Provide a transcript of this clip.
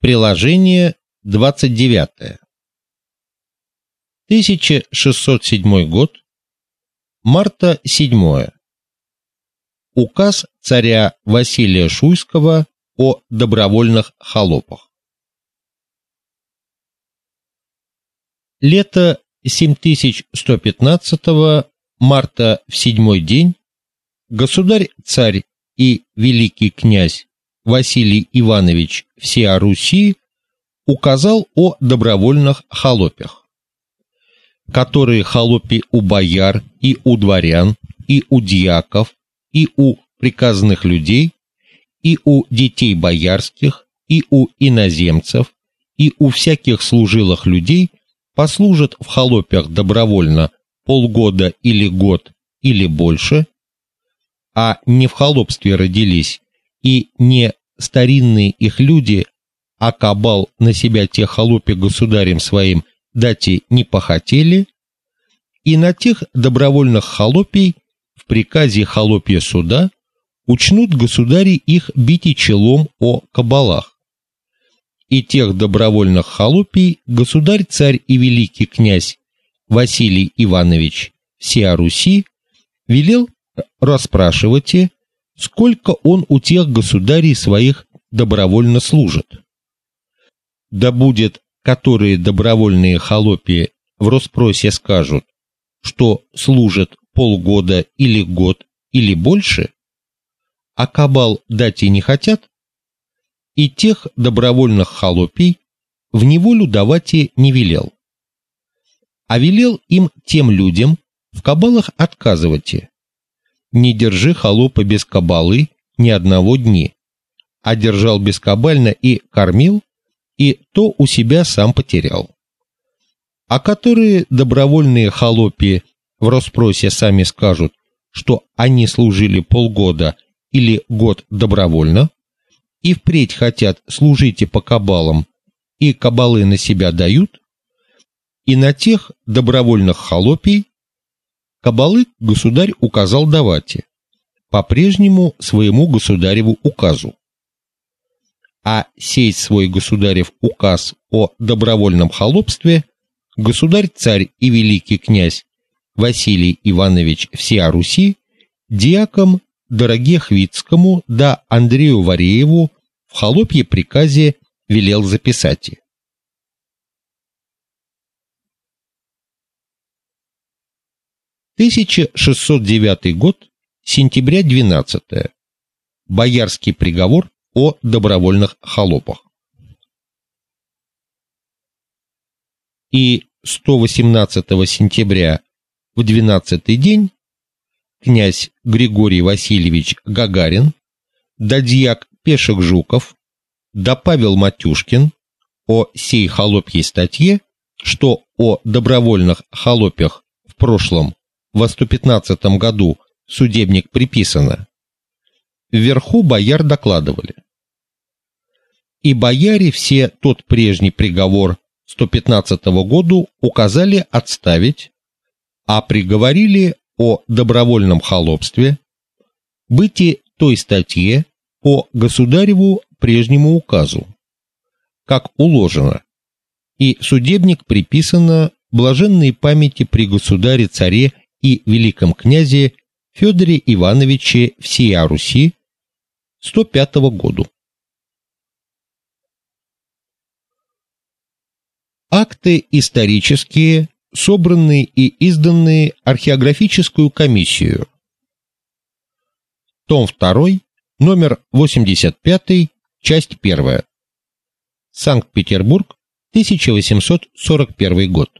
Приложение 29. 1607 год. Марта 7. Указ царя Василия Шуйского о добровольных холопах. Лето 7115 марта в седьмой день государь, царь и великий князь Василий Иванович всея Руси указал о добровольных холопях, которые холопи у бояр и у дворян, и у дьяков, и у приказных людей, и у детей боярских, и у иноземцев, и у всяких служилых людей послужат в холопях добровольно полгода или год или больше, а не в холопстве родились и не старинные их люди, а кабал на себя те холопи государем своим дати не похотели, и на тех добровольных холопий в приказе холопья суда учнут государи их бить челом о кабалах. И тех добровольных холопий государь-царь и великий князь Василий Иванович всея Руси велел расспрашивать сколько он у тех государей своих добровольно служит. Да будет, которые добровольные холопи в распросе скажут, что служат полгода или год или больше, а кабал дать и не хотят, и тех добровольных холопий в неволю давать и не велел. А велел им тем людям в кабалах отказывать не держи холопа без кабалы ни одного дни, а держал бескабально и кормил, и то у себя сам потерял. А которые добровольные холопи в распросе сами скажут, что они служили полгода или год добровольно, и впредь хотят служить и по кабалам, и кабалы на себя дают, и на тех добровольных холопий Кабалы государь указал давать по-прежнему своему государеву указу. А сей свой государев указ о добровольном холопстве государь-царь и великий князь Василий Иванович всея Руси диаком Дорогехвицкому да Андрею Варееву в холопье приказе велел записать. 1609 год, сентября 12. -е. Боярский приговор о добровольных холопах. И 118 сентября в 12 день князь Григорий Васильевич Гагарин, да дьяк Пешек Жуков, да Павел Матюшкин о сей холопьей статье, что о добровольных холопях в прошлом во 115 году судебник приписано. Вверху бояр докладывали. И бояре все тот прежний приговор 115 году указали отставить, а приговорили о добровольном холопстве, быти той статье по государеву прежнему указу, как уложено, и судебник приписано блаженной памяти при государе-царе и великом князе Федоре Ивановиче всея Руси 105 году. Акты исторические, собранные и изданные археографическую комиссию. Том 2, номер 85, часть 1. Санкт-Петербург, 1841 год.